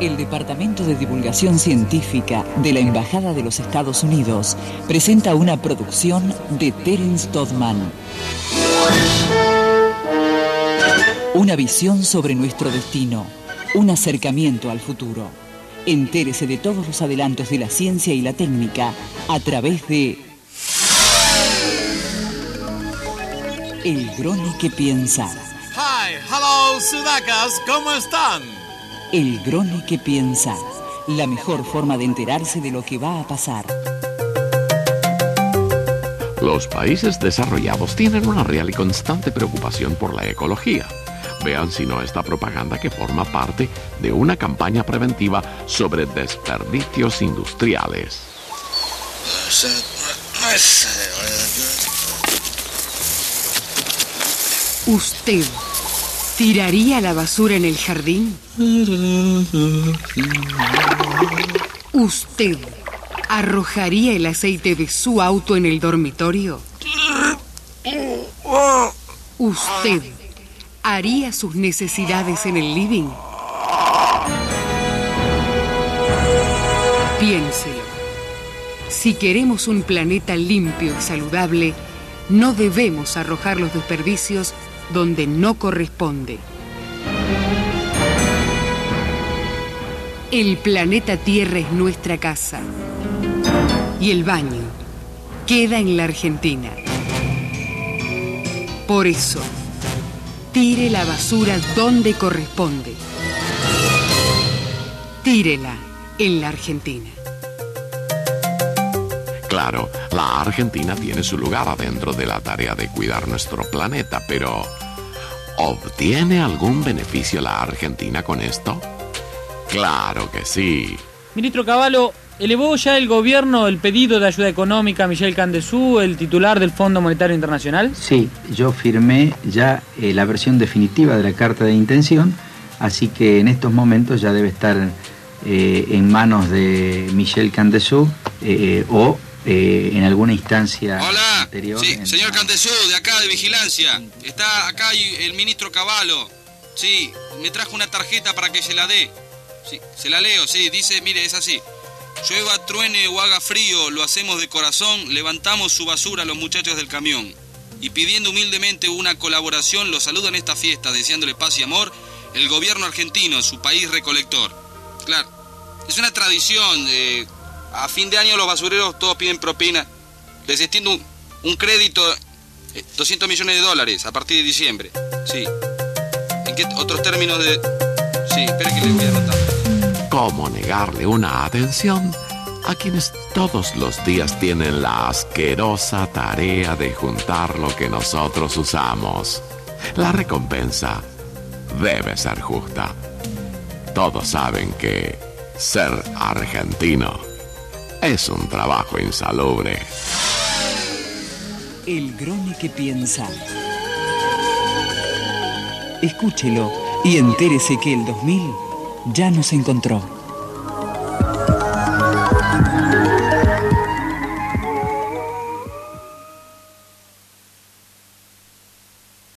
El Departamento de Divulgación Científica de la Embajada de los Estados Unidos presenta una producción de Terence Todman. Una visión sobre nuestro destino, un acercamiento al futuro. Entérese de todos los adelantos de la ciencia y la técnica a través de El Grone que piensa. Hi, hello, Sudacas, ¿cómo están? El Grone que piensa. La mejor forma de enterarse de lo que va a pasar. Los países desarrollados tienen una real y constante preocupación por la ecología. Vean si no esta propaganda que forma parte de una campaña preventiva sobre desperdicios industriales. ¿Usted tiraría la basura en el jardín? ¿Usted arrojaría el aceite de su auto en el dormitorio? ¿Usted haría sus necesidades en el living? Piénselo. Si queremos un planeta limpio y saludable, no debemos arrojar los desperdicios donde no corresponde. El planeta Tierra es nuestra casa y el baño queda en la Argentina. Por eso, tire la basura donde corresponde. Tírela en la Argentina. Claro, la Argentina tiene su lugar adentro de la tarea de cuidar nuestro planeta, pero ¿obtiene algún beneficio la Argentina con esto? Claro que sí. Ministro Cavallo, ¿elevó ya el gobierno el pedido de ayuda económica a Michel Candesú, el titular del Fondo Monetario Internacional? Sí, yo firmé ya eh, la versión definitiva de la carta de intención, así que en estos momentos ya debe estar eh, en manos de Michel Candesú eh, o eh, en alguna instancia Hola, anterior. sí, en- señor Cantesú, de acá de Vigilancia. Está acá el ministro Cavallo. Sí, me trajo una tarjeta para que se la dé. Sí, se la leo, sí, dice, mire, es así. Llueva, truene o haga frío, lo hacemos de corazón, levantamos su basura a los muchachos del camión. Y pidiendo humildemente una colaboración, lo saludan esta fiesta, deseándole paz y amor, el gobierno argentino, su país recolector. Claro, es una tradición. eh, a fin de año los basureros todos piden propina. Les extiendo un, crédito, eh, 200 millones de dólares a partir de diciembre. Sí. ¿En qué otros términos de...? Sí, espere que le voy a anotar. ¿Cómo negarle una atención a quienes todos los días tienen la asquerosa tarea de juntar lo que nosotros usamos? La recompensa debe ser justa. Todos saben que ser argentino es un trabajo insalubre. El Grone que piensa. Escúchelo y entérese que el 2000 ya nos encontró.